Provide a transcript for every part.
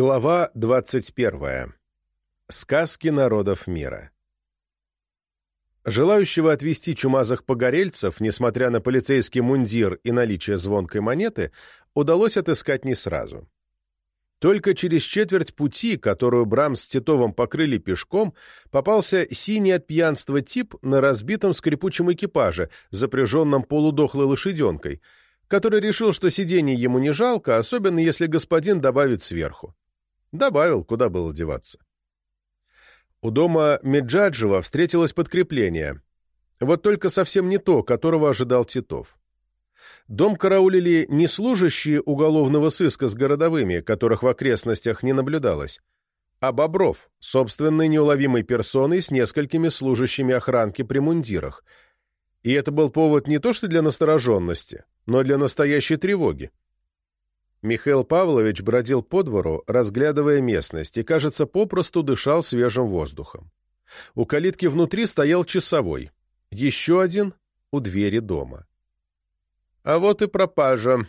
Глава 21. Сказки народов мира. Желающего отвести чумазых погорельцев, несмотря на полицейский мундир и наличие звонкой монеты, удалось отыскать не сразу. Только через четверть пути, которую Брам с Титовым покрыли пешком, попался синий от пьянства тип на разбитом скрипучем экипаже, запряженном полудохлой лошаденкой — который решил, что сидений ему не жалко, особенно если господин добавит сверху. Добавил, куда было деваться. У дома Меджаджева встретилось подкрепление. Вот только совсем не то, которого ожидал Титов. Дом караулили не служащие уголовного сыска с городовыми, которых в окрестностях не наблюдалось, а Бобров, собственной неуловимой персоной с несколькими служащими охранки при мундирах. И это был повод не то что для настороженности, но для настоящей тревоги. Михаил Павлович бродил по двору, разглядывая местность, и, кажется, попросту дышал свежим воздухом. У калитки внутри стоял часовой, еще один у двери дома. «А вот и пропажа»,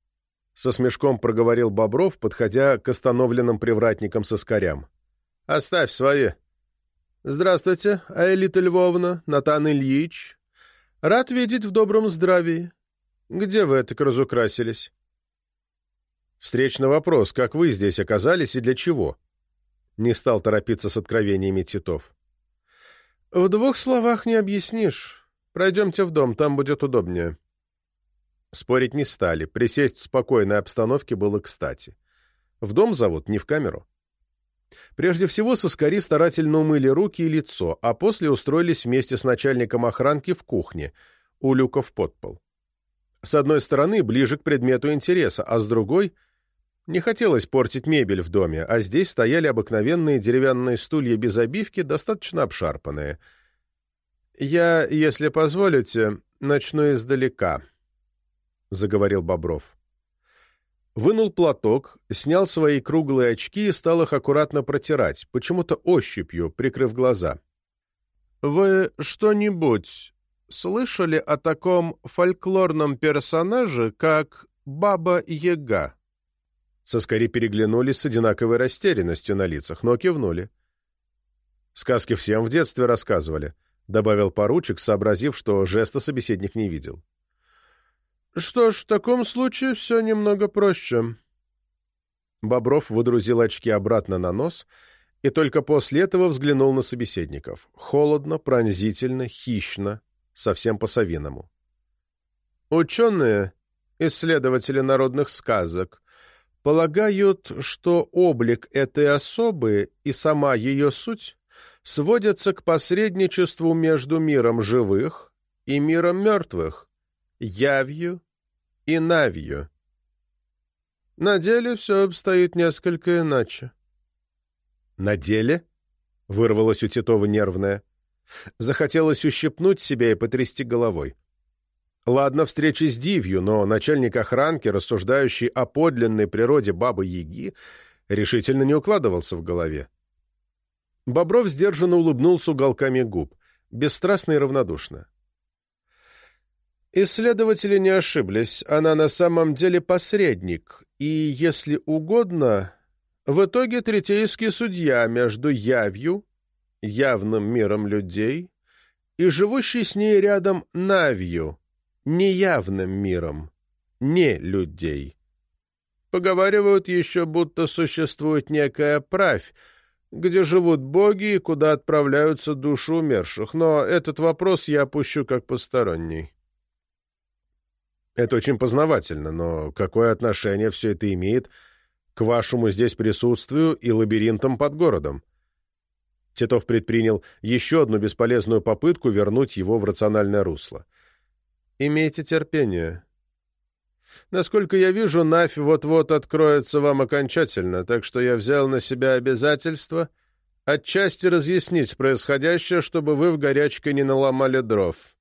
— со смешком проговорил Бобров, подходя к остановленным привратникам со скорям. «Оставь свои». «Здравствуйте, Аэлита Львовна, Натан Ильич. Рад видеть в добром здравии. Где вы так разукрасились? Встречный вопрос, как вы здесь оказались и для чего? Не стал торопиться с откровениями Титов. В двух словах не объяснишь. Пройдемте в дом, там будет удобнее. Спорить не стали, присесть в спокойной обстановке было кстати. В дом зовут, не в камеру. Прежде всего, соскари старательно умыли руки и лицо, а после устроились вместе с начальником охранки в кухне, у люка в подпол. С одной стороны, ближе к предмету интереса, а с другой — не хотелось портить мебель в доме, а здесь стояли обыкновенные деревянные стулья без обивки, достаточно обшарпанные. «Я, если позволите, начну издалека», — заговорил Бобров. Вынул платок, снял свои круглые очки и стал их аккуратно протирать, почему-то ощупью, прикрыв глаза. «Вы что-нибудь слышали о таком фольклорном персонаже, как Баба-Яга?» Соскари переглянулись с одинаковой растерянностью на лицах, но кивнули. «Сказки всем в детстве рассказывали», — добавил поручик, сообразив, что жеста собеседник не видел. «Что ж, в таком случае все немного проще». Бобров выдрузил очки обратно на нос и только после этого взглянул на собеседников. Холодно, пронзительно, хищно, совсем по-совиному. Ученые, исследователи народных сказок, полагают, что облик этой особы и сама ее суть сводятся к посредничеству между миром живых и миром мертвых, явью и навью. На деле все обстоит несколько иначе. — На деле? — вырвалось у Титова нервное. Захотелось ущипнуть себя и потрясти головой. Ладно, встречи с Дивью, но начальник охранки, рассуждающий о подлинной природе Бабы-Яги, решительно не укладывался в голове. Бобров сдержанно улыбнулся уголками губ, бесстрастно и равнодушно. Исследователи не ошиблись, она на самом деле посредник, и, если угодно, в итоге третейский судья между явью явным миром людей, и живущий с ней рядом Навью, неявным миром, не людей. Поговаривают еще, будто существует некая правь, где живут боги и куда отправляются души умерших, но этот вопрос я опущу как посторонний. Это очень познавательно, но какое отношение все это имеет к вашему здесь присутствию и лабиринтам под городом? Титов предпринял еще одну бесполезную попытку вернуть его в рациональное русло. «Имейте терпение. Насколько я вижу, Нафь вот-вот откроется вам окончательно, так что я взял на себя обязательство отчасти разъяснить происходящее, чтобы вы в горячке не наломали дров».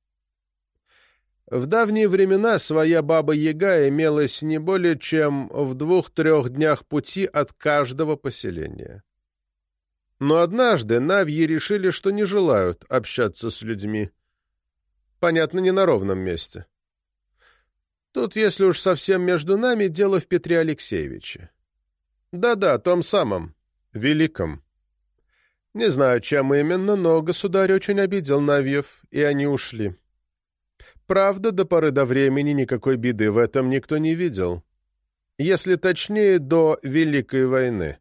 В давние времена своя баба-яга имелась не более чем в двух-трех днях пути от каждого поселения. Но однажды Навьи решили, что не желают общаться с людьми. Понятно, не на ровном месте. Тут, если уж совсем между нами, дело в Петре Алексеевиче. Да-да, том самом, великом. Не знаю, чем именно, но государь очень обидел Навьев, и они ушли. Правда, до поры до времени никакой беды в этом никто не видел. Если точнее, до Великой войны.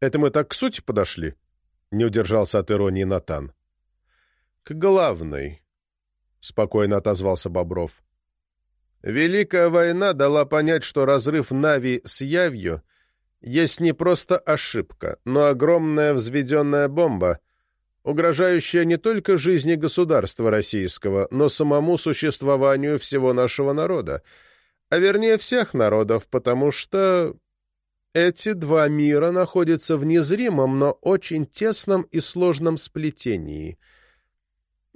Это мы так к сути подошли? Не удержался от иронии Натан. К главной, спокойно отозвался Бобров. Великая война дала понять, что разрыв Нави с Явью есть не просто ошибка, но огромная взведенная бомба, угрожающая не только жизни государства российского, но самому существованию всего нашего народа, а вернее всех народов, потому что эти два мира находятся в незримом, но очень тесном и сложном сплетении —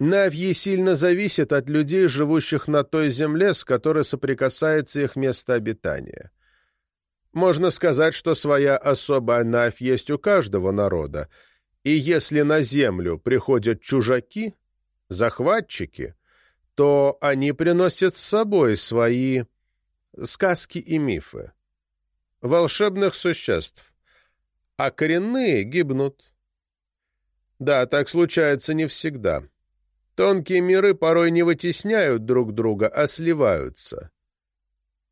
Навьи сильно зависят от людей, живущих на той земле, с которой соприкасается их место обитания. Можно сказать, что своя особая Навь есть у каждого народа, и если на землю приходят чужаки, захватчики, то они приносят с собой свои сказки и мифы, волшебных существ, а коренные гибнут. Да, так случается не всегда. Тонкие миры порой не вытесняют друг друга, а сливаются.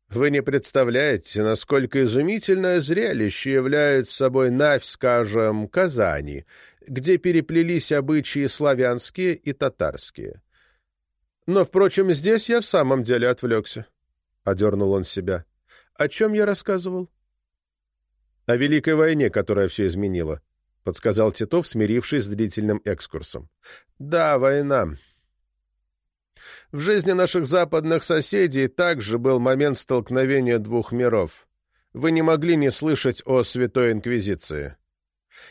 Вы не представляете, насколько изумительное зрелище является собой Навь, скажем, Казани, где переплелись обычаи славянские и татарские. Но, впрочем, здесь я в самом деле отвлекся. — одернул он себя. — О чем я рассказывал? — О Великой войне, которая все изменила. — подсказал Титов, смирившись с длительным экскурсом. «Да, война. В жизни наших западных соседей также был момент столкновения двух миров. Вы не могли не слышать о Святой Инквизиции.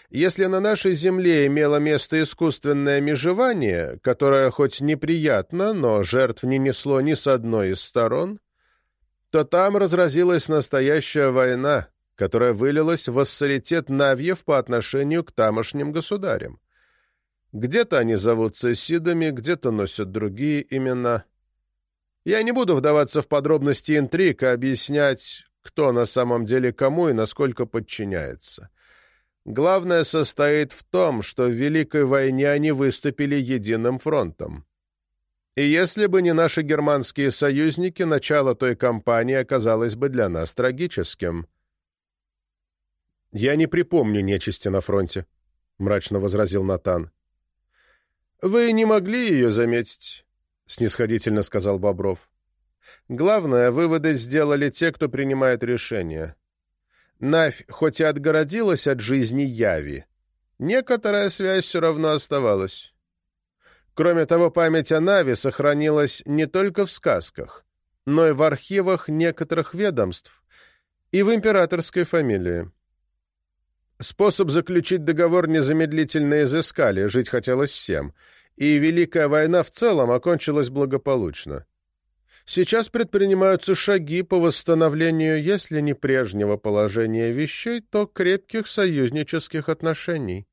Если на нашей земле имело место искусственное межевание, которое хоть неприятно, но жертв не несло ни с одной из сторон, то там разразилась настоящая война, которая вылилась в вассалитет Навьев по отношению к тамошним государям. Где-то они зовутся Сидами, где-то носят другие имена. Я не буду вдаваться в подробности интриг и объяснять, кто на самом деле кому и насколько подчиняется. Главное состоит в том, что в Великой войне они выступили единым фронтом. И если бы не наши германские союзники, начало той кампании оказалось бы для нас трагическим — «Я не припомню нечисти на фронте», — мрачно возразил Натан. «Вы не могли ее заметить», — снисходительно сказал Бобров. «Главное, выводы сделали те, кто принимает решения. Навь хоть и отгородилась от жизни Яви, некоторая связь все равно оставалась. Кроме того, память о Нави сохранилась не только в сказках, но и в архивах некоторых ведомств и в императорской фамилии. Способ заключить договор незамедлительно изыскали, жить хотелось всем, и Великая война в целом окончилась благополучно. Сейчас предпринимаются шаги по восстановлению, если не прежнего положения вещей, то крепких союзнических отношений.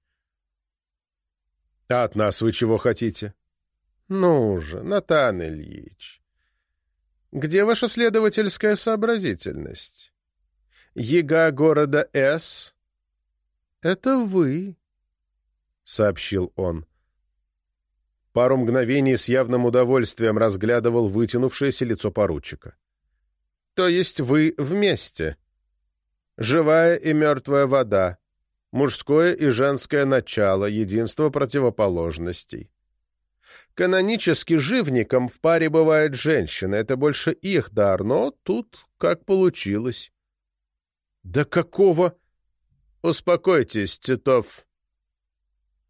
— А от нас вы чего хотите? — Ну же, Натан Ильич. Где ваша следовательская сообразительность? Ега города С «Это вы», — сообщил он. Пару мгновений с явным удовольствием разглядывал вытянувшееся лицо поручика. «То есть вы вместе? Живая и мертвая вода, мужское и женское начало, единство противоположностей. Канонически живником в паре бывает женщина, это больше их дар, но тут как получилось». «Да какого...» «Успокойтесь, Титов!»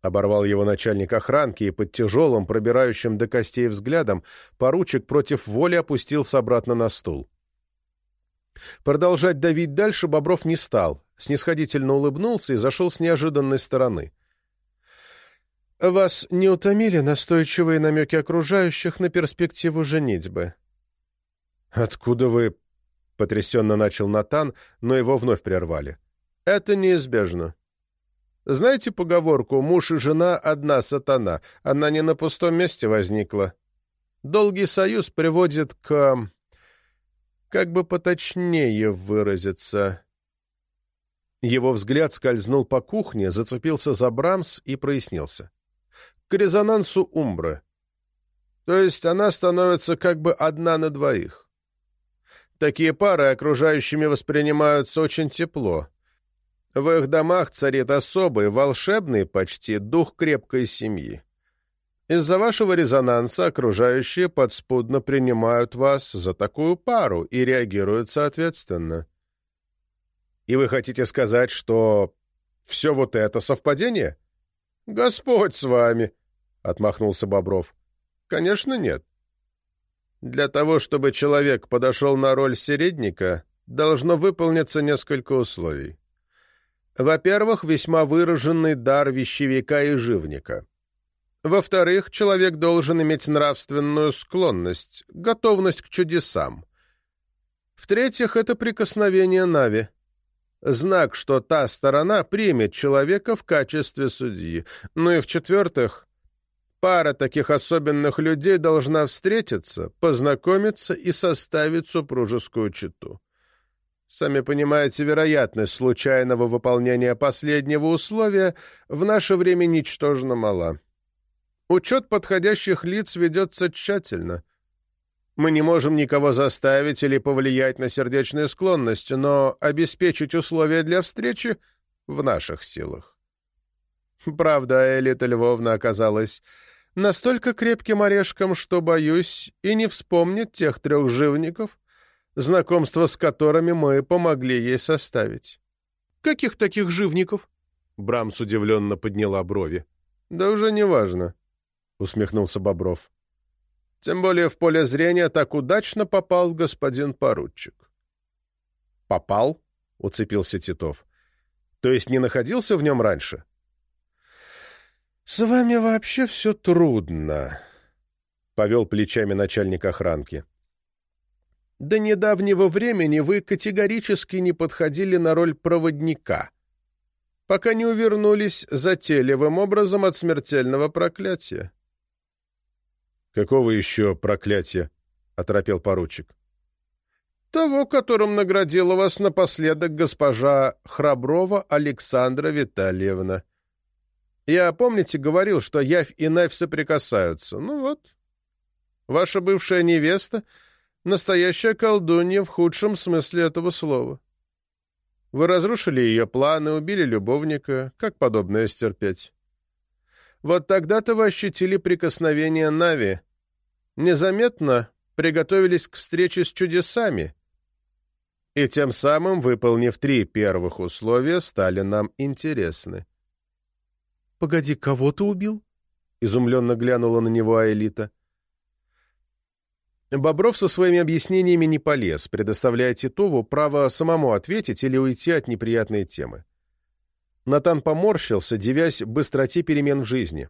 Оборвал его начальник охранки, и под тяжелым, пробирающим до костей взглядом, поручик против воли опустился обратно на стул. Продолжать давить дальше Бобров не стал, снисходительно улыбнулся и зашел с неожиданной стороны. «Вас не утомили настойчивые намеки окружающих на перспективу женитьбы?» «Откуда вы...» — потрясенно начал Натан, но его вновь прервали. Это неизбежно. Знаете поговорку «муж и жена – одна сатана»? Она не на пустом месте возникла. Долгий союз приводит к... как бы поточнее выразиться... Его взгляд скользнул по кухне, зацепился за Брамс и прояснился. К резонансу Умбры. То есть она становится как бы одна на двоих. Такие пары окружающими воспринимаются очень тепло. В их домах царит особый, волшебный почти дух крепкой семьи. Из-за вашего резонанса окружающие подспудно принимают вас за такую пару и реагируют соответственно. И вы хотите сказать, что все вот это совпадение? Господь с вами, — отмахнулся Бобров. Конечно, нет. Для того, чтобы человек подошел на роль середника, должно выполниться несколько условий. Во-первых, весьма выраженный дар вещевика и живника. Во-вторых, человек должен иметь нравственную склонность, готовность к чудесам. В-третьих, это прикосновение Нави знак, что та сторона примет человека в качестве судьи. Ну и в-четвертых, пара таких особенных людей должна встретиться, познакомиться и составить супружескую чету. Сами понимаете, вероятность случайного выполнения последнего условия в наше время ничтожно мала. Учет подходящих лиц ведется тщательно — мы не можем никого заставить или повлиять на сердечные склонности, но обеспечить условия для встречи в наших силах. Правда, Элита Львовна оказалась настолько крепким орешком, что, боюсь, и не вспомнит тех трех живников, знакомство с которыми мы помогли ей составить. — Каких таких живников? — Брамс удивленно подняла брови. — Да уже не важно, — усмехнулся Бобров. Тем более в поле зрения так удачно попал господин поручик. «Попал?» — уцепился Титов. «То есть не находился в нем раньше?» «С вами вообще все трудно», — повел плечами начальник охранки. «До недавнего времени вы категорически не подходили на роль проводника, пока не увернулись затейливым образом от смертельного проклятия. «Какого еще проклятия?» — оторопел поручик. «Того, которым наградила вас напоследок госпожа Храброва Александра Витальевна. Я, помните, говорил, что явь и навь соприкасаются. Ну вот. Ваша бывшая невеста — настоящая колдунья в худшем смысле этого слова. Вы разрушили ее планы, убили любовника. Как подобное стерпеть?» Вот тогда-то вы ощутили прикосновение Нави, незаметно приготовились к встрече с чудесами, и тем самым, выполнив три первых условия, стали нам интересны. — Погоди, кого ты убил? — изумленно глянула на него Аэлита. Бобров со своими объяснениями не полез, предоставляя Титову право самому ответить или уйти от неприятной темы. Натан поморщился, девясь быстроте перемен в жизни.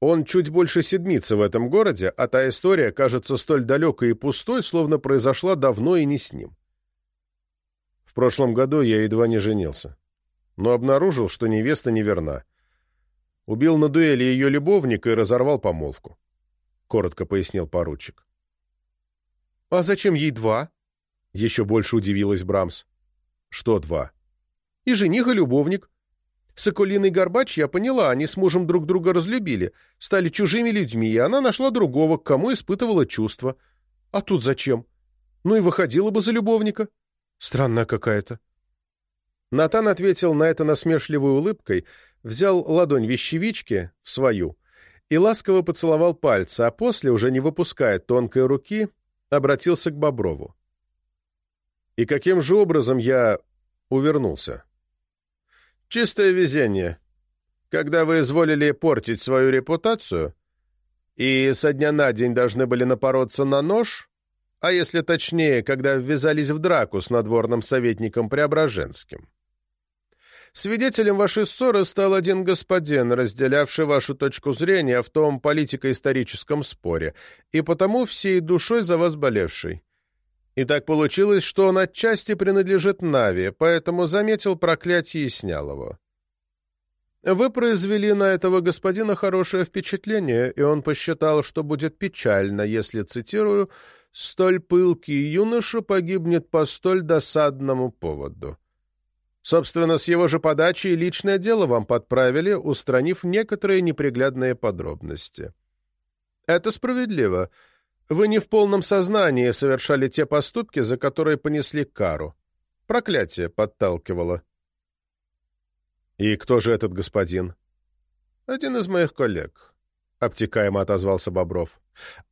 Он чуть больше седмицы в этом городе, а та история кажется столь далекой и пустой, словно произошла давно и не с ним. В прошлом году я едва не женился, но обнаружил, что невеста неверна. Убил на дуэли ее любовника и разорвал помолвку. Коротко пояснил поручик. — А зачем ей два? — еще больше удивилась Брамс. — Что два? — И жених, и любовник. Соколиный Горбач, я поняла, они с мужем друг друга разлюбили, стали чужими людьми, и она нашла другого, к кому испытывала чувства. А тут зачем? Ну и выходила бы за любовника. Странная какая-то. Натан ответил на это насмешливой улыбкой, взял ладонь вещевички в свою и ласково поцеловал пальцы, а после, уже не выпуская тонкой руки, обратился к Боброву. «И каким же образом я увернулся?» Чистое везение. Когда вы изволили портить свою репутацию и со дня на день должны были напороться на нож, а если точнее, когда ввязались в драку с надворным советником Преображенским. Свидетелем вашей ссоры стал один господин, разделявший вашу точку зрения в том политико-историческом споре, и потому всей душой за вас болевший. И так получилось, что он отчасти принадлежит Нави, поэтому заметил проклятие и снял его. Вы произвели на этого господина хорошее впечатление, и он посчитал, что будет печально, если, цитирую, «столь пылкий юноша погибнет по столь досадному поводу». Собственно, с его же подачи личное дело вам подправили, устранив некоторые неприглядные подробности. Это справедливо. Вы не в полном сознании совершали те поступки, за которые понесли кару. Проклятие подталкивало. И кто же этот господин? Один из моих коллег. — обтекаемо отозвался Бобров.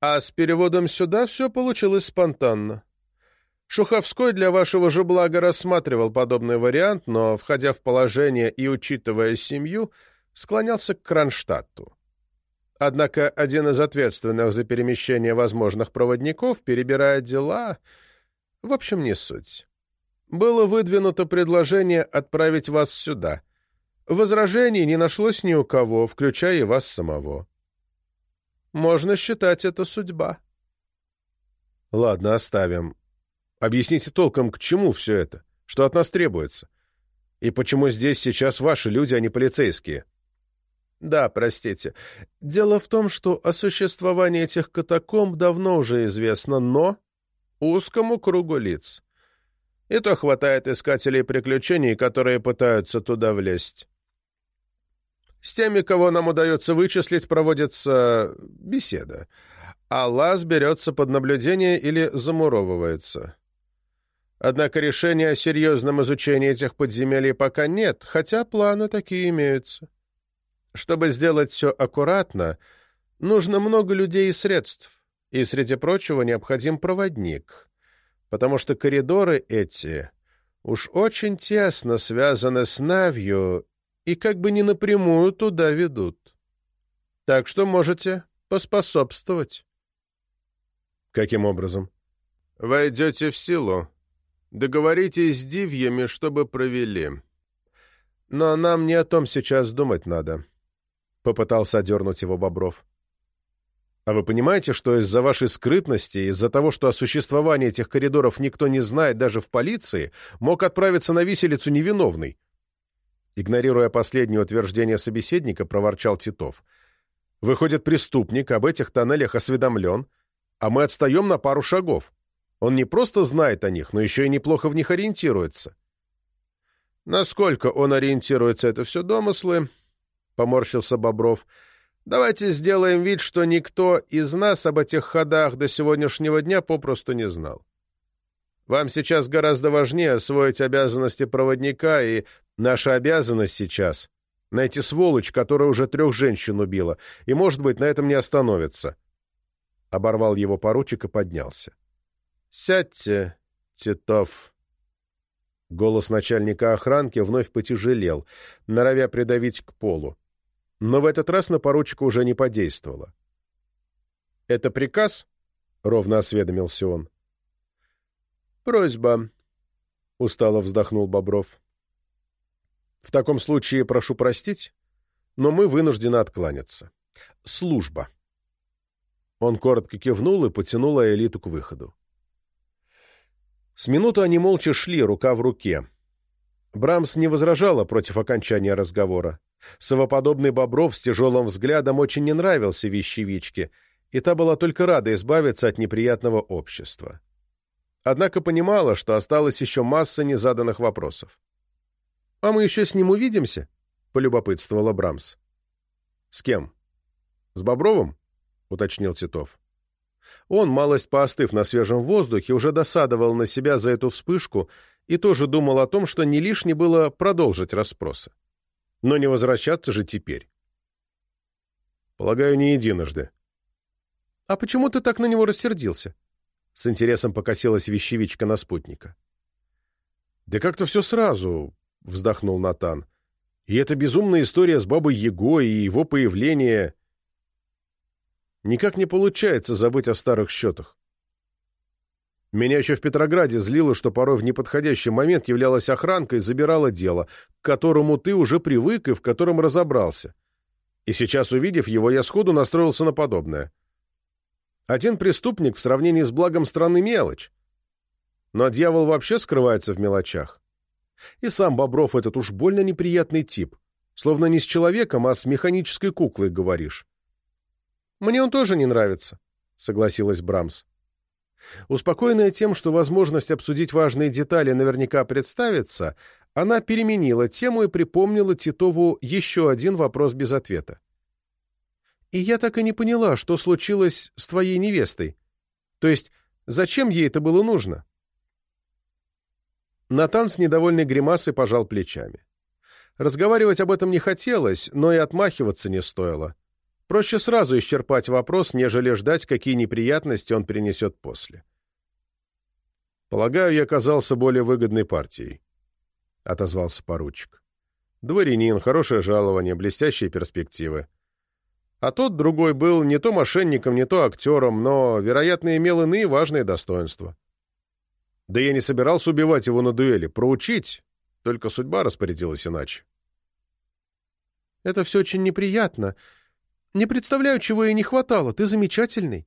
«А с переводом сюда все получилось спонтанно. Шуховской для вашего же блага рассматривал подобный вариант, но, входя в положение и учитывая семью, склонялся к Кронштадту. Однако один из ответственных за перемещение возможных проводников, перебирая дела, в общем, не суть. Было выдвинуто предложение отправить вас сюда. Возражений не нашлось ни у кого, включая и вас самого. Можно считать это судьба. Ладно, оставим. Объясните толком, к чему все это? Что от нас требуется? И почему здесь сейчас ваши люди, а не полицейские? Да, простите. Дело в том, что о существовании этих катакомб давно уже известно, но узкому кругу лиц. И то хватает искателей приключений, которые пытаются туда влезть. С теми, кого нам удается вычислить, проводится беседа, а лаз берется под наблюдение или замуровывается. Однако решения о серьезном изучении этих подземелий пока нет, хотя планы такие имеются. Чтобы сделать все аккуратно, нужно много людей и средств, и, среди прочего, необходим проводник, потому что коридоры эти уж очень тесно связаны с Навью и как бы не напрямую туда ведут. Так что можете поспособствовать. Каким образом? Войдете в силу. Договоритесь с дивьями, чтобы провели. Но нам не о том сейчас думать надо. Попытался одернуть его Бобров. А вы понимаете, что из-за вашей скрытности, из-за того, что о существовании этих коридоров никто не знает даже в полиции, мог отправиться на виселицу невиновный? Игнорируя последнее утверждение собеседника, проворчал Титов. «Выходит, преступник об этих тоннелях осведомлен, а мы отстаем на пару шагов. Он не просто знает о них, но еще и неплохо в них ориентируется». «Насколько он ориентируется, это все домыслы», — поморщился Бобров. «Давайте сделаем вид, что никто из нас об этих ходах до сегодняшнего дня попросту не знал. Вам сейчас гораздо важнее освоить обязанности проводника и Наша обязанность сейчас — найти сволочь, которая уже трех женщин убила, и, может быть, на этом не остановится. Оборвал его поручик и поднялся. — Сядьте, Титов. Голос начальника охранки вновь потяжелел, норовя придавить к полу. Но в этот раз на поручика уже не подействовало. — Это приказ? — ровно осведомился он. — Просьба, — устало вздохнул Бобров. В таком случае прошу простить, но мы вынуждены откланяться. Служба. Он коротко кивнул и потянул элиту к выходу. С минуту они молча шли, рука в руке. Брамс не возражала против окончания разговора. Совоподобный Бобров с тяжелым взглядом очень не нравился вещевичке, и та была только рада избавиться от неприятного общества. Однако понимала, что осталась еще масса незаданных вопросов. «А мы еще с ним увидимся?» — полюбопытствовала Брамс. «С кем? С Бобровым?» — уточнил Титов. Он, малость поостыв на свежем воздухе, уже досадовал на себя за эту вспышку и тоже думал о том, что не лишне было продолжить расспросы. Но не возвращаться же теперь. Полагаю, не единожды. — А почему ты так на него рассердился? С интересом покосилась вещевичка на спутника. — Да как-то все сразу. — вздохнул Натан. «И эта безумная история с бабой Его и его появление...» Никак не получается забыть о старых счетах. Меня еще в Петрограде злило, что порой в неподходящий момент являлась охранка и забирала дело, к которому ты уже привык и в котором разобрался. И сейчас, увидев его, я сходу настроился на подобное. Один преступник в сравнении с благом страны мелочь. Но дьявол вообще скрывается в мелочах. И сам Бобров этот уж больно неприятный тип. Словно не с человеком, а с механической куклой говоришь. «Мне он тоже не нравится», — согласилась Брамс. Успокоенная тем, что возможность обсудить важные детали наверняка представится, она переменила тему и припомнила Титову еще один вопрос без ответа. «И я так и не поняла, что случилось с твоей невестой. То есть, зачем ей это было нужно?» Натан с недовольной гримасой пожал плечами. Разговаривать об этом не хотелось, но и отмахиваться не стоило. Проще сразу исчерпать вопрос, нежели ждать, какие неприятности он принесет после. «Полагаю, я оказался более выгодной партией», — отозвался поручик. «Дворянин, хорошее жалование, блестящие перспективы. А тот другой был не то мошенником, не то актером, но, вероятно, имел иные важные достоинства. Да я не собирался убивать его на дуэли, проучить, только судьба распорядилась иначе». «Это все очень неприятно. Не представляю, чего ей не хватало. Ты замечательный».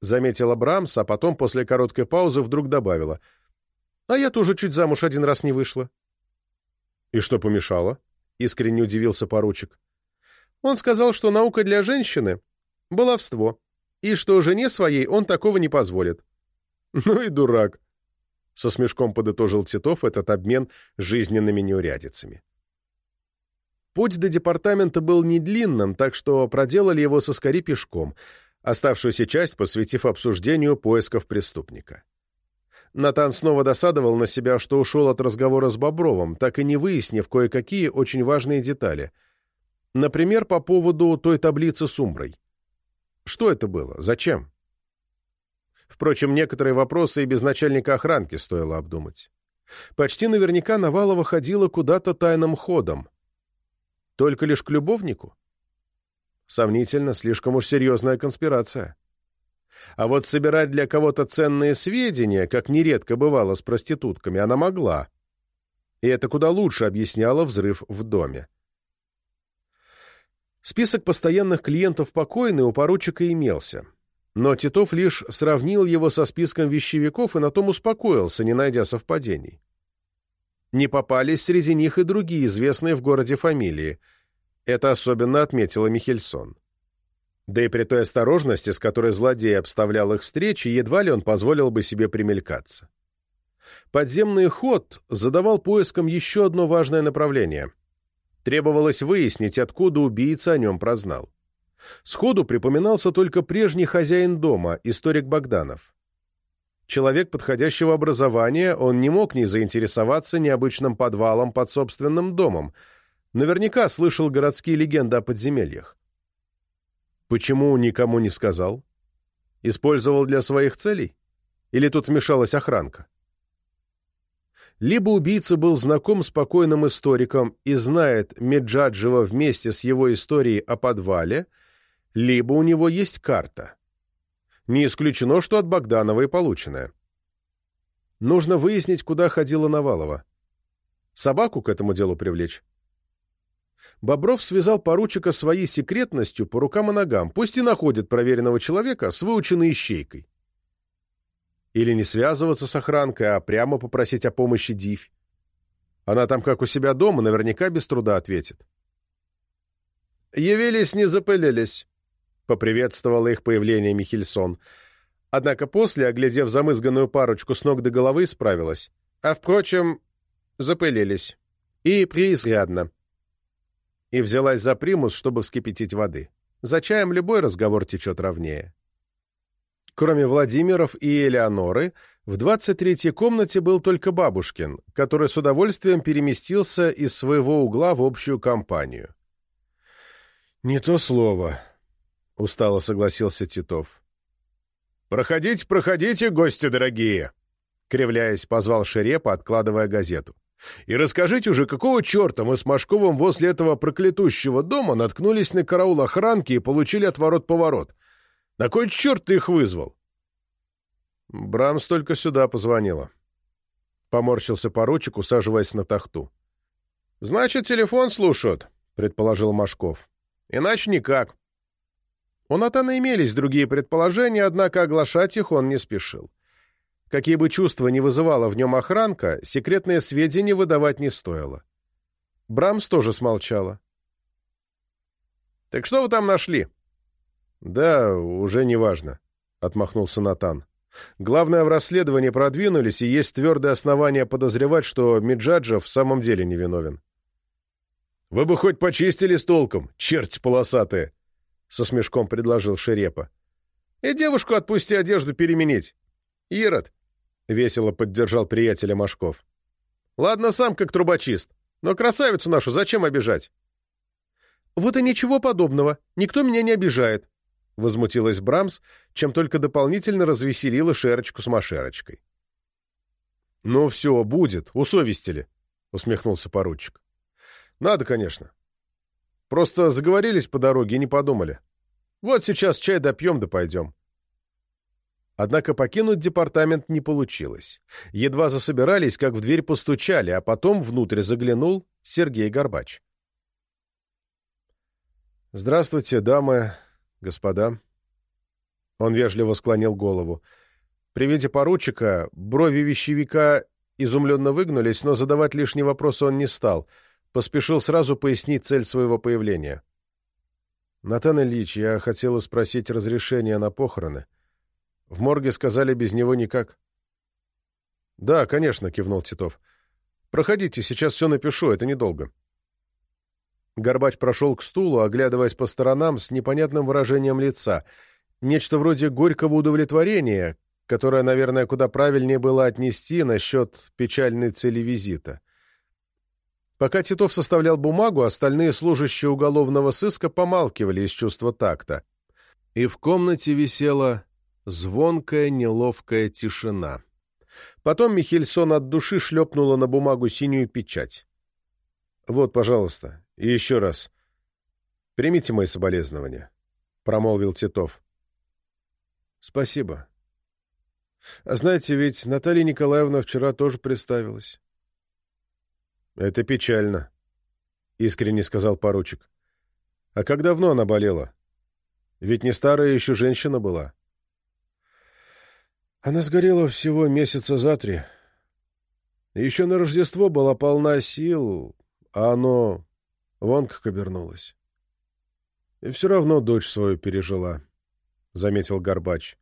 Заметила Брамс, а потом, после короткой паузы, вдруг добавила — а я тоже чуть замуж один раз не вышла. — И что помешало? — искренне удивился поручик. Он сказал, что наука для женщины — баловство, и что жене своей он такого не позволит. — Ну и дурак! — со смешком подытожил Титов этот обмен жизненными неурядицами. Путь до департамента был не длинным, так что проделали его соскори пешком, оставшуюся часть посвятив обсуждению поисков преступника. Натан снова досадовал на себя, что ушел от разговора с Бобровым, так и не выяснив кое-какие очень важные детали. Например, по поводу той таблицы с Умброй. Что это было? Зачем? Впрочем, некоторые вопросы и без начальника охранки стоило обдумать. Почти наверняка Навалова ходила куда-то тайным ходом. Только лишь к любовнику? Сомнительно, слишком уж серьезная конспирация. А вот собирать для кого-то ценные сведения, как нередко бывало с проститутками, она могла. И это куда лучше объясняло взрыв в доме. Список постоянных клиентов покойной у поручика имелся. Но Титов лишь сравнил его со списком вещевиков и на том успокоился, не найдя совпадений. Не попались среди них и другие известные в городе фамилии. Это особенно отметила Михельсон. Да и при той осторожности, с которой злодей обставлял их встречи, едва ли он позволил бы себе примелькаться. Подземный ход задавал поискам еще одно важное направление. Требовалось выяснить, откуда убийца о нем прознал. Сходу припоминался только прежний хозяин дома, историк Богданов. Человек подходящего образования, он не мог не заинтересоваться необычным подвалом под собственным домом. Наверняка слышал городские легенды о подземельях. Почему никому не сказал? Использовал для своих целей? Или тут вмешалась охранка? Либо убийца был знаком с покойным историком и знает Меджаджева вместе с его историей о подвале, либо у него есть карта. Не исключено, что от Богданова и полученная. Нужно выяснить, куда ходила Навалова. Собаку к этому делу привлечь. Бобров связал поручика своей секретностью по рукам и ногам, пусть и находит проверенного человека с выученной ищейкой. Или не связываться с охранкой, а прямо попросить о помощи Дивь. Она там, как у себя дома, наверняка без труда ответит. «Явились, не запылились», — поприветствовала их появление Михельсон. Однако после, оглядев замызганную парочку с ног до головы, справилась. А, впрочем, запылились. И преизрядно и взялась за примус, чтобы вскипятить воды. За чаем любой разговор течет ровнее. Кроме Владимиров и Элеоноры, в 23-й комнате был только Бабушкин, который с удовольствием переместился из своего угла в общую компанию. «Не то слово», — устало согласился Титов. «Проходите, проходите, гости дорогие!» — кривляясь, позвал Шерепа, откладывая газету. И расскажите уже, какого черта мы с Машковым возле этого проклятущего дома наткнулись на караул охранки и получили отворот-поворот? На кой черт ты их вызвал? Брамс только сюда позвонила. Поморщился поручик, усаживаясь на тахту. «Значит, телефон слушают», — предположил Машков. «Иначе никак». У Натана имелись другие предположения, однако оглашать их он не спешил. Какие бы чувства ни вызывала в нем охранка, секретные сведения выдавать не стоило. Брамс тоже смолчала. «Так что вы там нашли?» «Да, уже не важно», — отмахнулся Натан. Главное, в расследовании продвинулись, и есть твердое основание подозревать, что Миджаджев в самом деле невиновен. «Вы бы хоть почистили с толком, черти полосатые!» — со смешком предложил Шерепа. «И девушку отпусти одежду переменить. Ирод!» — весело поддержал приятеля Машков. «Ладно, сам как трубочист, но красавицу нашу зачем обижать?» «Вот и ничего подобного. Никто меня не обижает», — возмутилась Брамс, чем только дополнительно развеселила Шерочку с Машерочкой. «Ну все, будет, усовестили», — усмехнулся поручик. «Надо, конечно. Просто заговорились по дороге и не подумали. Вот сейчас чай допьем да пойдем». Однако покинуть департамент не получилось. Едва засобирались, как в дверь постучали, а потом внутрь заглянул Сергей Горбач. «Здравствуйте, дамы, господа». Он вежливо склонил голову. При виде поручика брови вещевика изумленно выгнулись, но задавать лишние вопросы он не стал. Поспешил сразу пояснить цель своего появления. «Натан Ильич, я хотела спросить разрешения на похороны». В морге сказали, без него никак. «Да, конечно», — кивнул Титов. «Проходите, сейчас все напишу, это недолго». Горбач прошел к стулу, оглядываясь по сторонам с непонятным выражением лица. Нечто вроде горького удовлетворения, которое, наверное, куда правильнее было отнести насчет печальной цели визита. Пока Титов составлял бумагу, остальные служащие уголовного сыска помалкивали из чувства такта. И в комнате висела Звонкая, неловкая тишина. Потом Михельсон от души шлепнула на бумагу синюю печать. «Вот, пожалуйста, и еще раз. Примите мои соболезнования», — промолвил Титов. «Спасибо. А знаете, ведь Наталья Николаевна вчера тоже представилась». «Это печально», — искренне сказал поручик. «А как давно она болела? Ведь не старая еще женщина была». Она сгорела всего месяца за три. Еще на Рождество была полна сил, а оно вон как обернулось. И все равно дочь свою пережила, — заметил Горбач.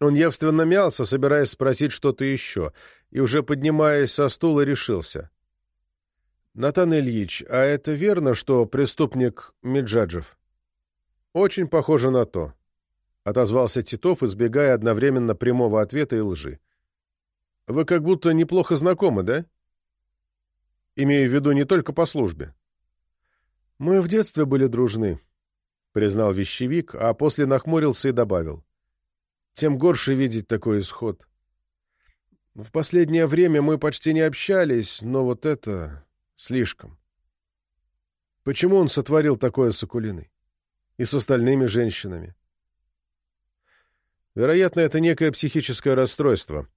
Он явственно мялся, собираясь спросить что-то еще, и уже поднимаясь со стула решился. — Натан Ильич, а это верно, что преступник Меджаджев? — Очень похоже на то. — отозвался Титов, избегая одновременно прямого ответа и лжи. «Вы как будто неплохо знакомы, да? Имею в виду не только по службе». «Мы в детстве были дружны», — признал вещевик, а после нахмурился и добавил. «Тем горше видеть такой исход. В последнее время мы почти не общались, но вот это слишком. Почему он сотворил такое с Акулиной? И с остальными женщинами?» Вероятно, это некое психическое расстройство.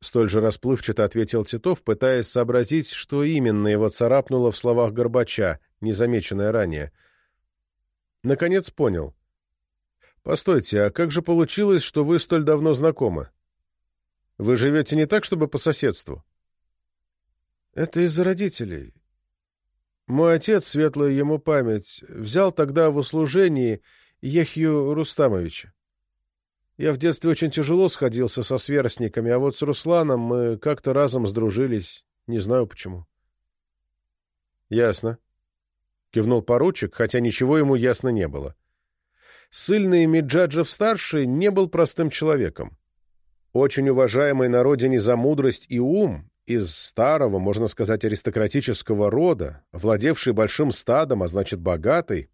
Столь же расплывчато ответил Титов, пытаясь сообразить, что именно его царапнуло в словах Горбача, незамеченное ранее. Наконец понял. «Постойте, а как же получилось, что вы столь давно знакомы? Вы живете не так, чтобы по соседству?» «Это из-за родителей. Мой отец, светлая ему память, взял тогда в услужении Ехью Рустамовича. Я в детстве очень тяжело сходился со сверстниками, а вот с Русланом мы как-то разом сдружились, не знаю почему. — Ясно. — кивнул поручик, хотя ничего ему ясно не было. Сыльный Миджаджев-старший не был простым человеком. Очень уважаемый на родине за мудрость и ум, из старого, можно сказать, аристократического рода, владевший большим стадом, а значит, богатый,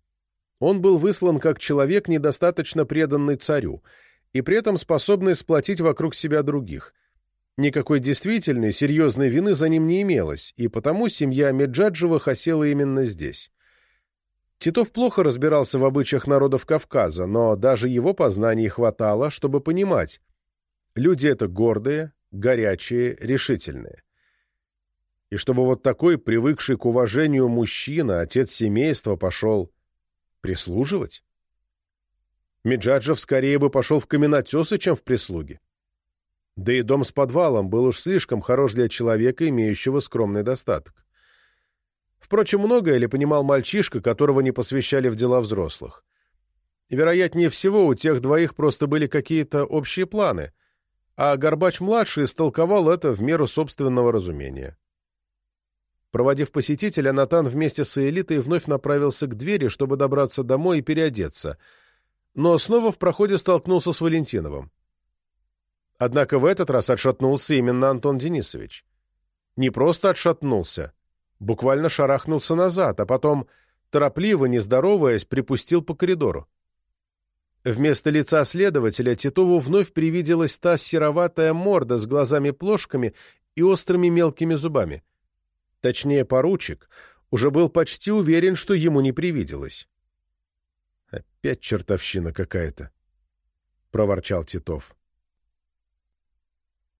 он был выслан как человек, недостаточно преданный царю — и при этом способный сплотить вокруг себя других. Никакой действительной, серьезной вины за ним не имелось, и потому семья Меджаджевых осела именно здесь. Титов плохо разбирался в обычаях народов Кавказа, но даже его познаний хватало, чтобы понимать. Люди это гордые, горячие, решительные. И чтобы вот такой, привыкший к уважению мужчина, отец семейства, пошел прислуживать? Меджаджев скорее бы пошел в каменотесы, чем в прислуги. Да и дом с подвалом был уж слишком хорош для человека, имеющего скромный достаток. Впрочем, многое ли понимал мальчишка, которого не посвящали в дела взрослых? Вероятнее всего, у тех двоих просто были какие-то общие планы, а Горбач-младший истолковал это в меру собственного разумения. Проводив посетителя, Натан вместе с элитой вновь направился к двери, чтобы добраться домой и переодеться, но снова в проходе столкнулся с Валентиновым. Однако в этот раз отшатнулся именно Антон Денисович. Не просто отшатнулся, буквально шарахнулся назад, а потом, торопливо, не здороваясь, припустил по коридору. Вместо лица следователя Титову вновь привиделась та сероватая морда с глазами-плошками и острыми мелкими зубами. Точнее, поручик уже был почти уверен, что ему не привиделось. «Опять чертовщина какая-то», — проворчал Титов.